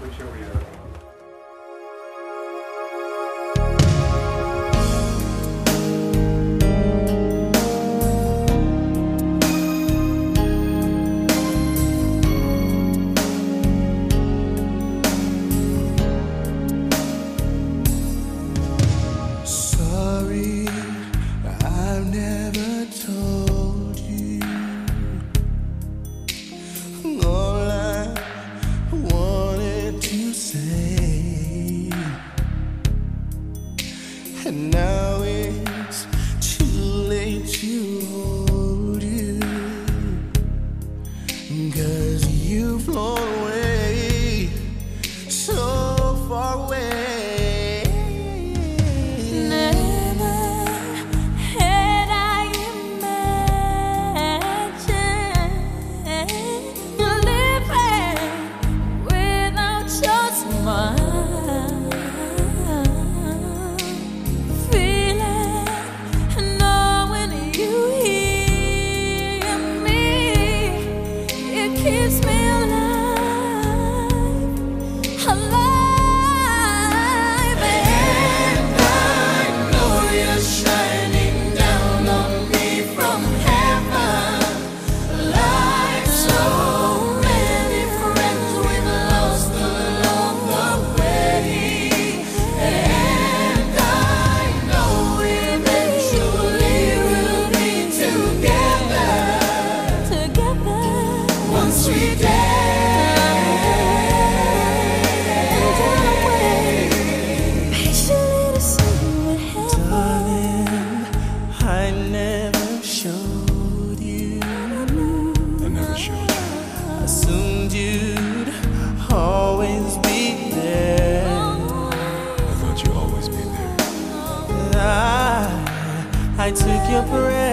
Which area? And now it's too late to hold you. Cause you've flown away. I took your breath.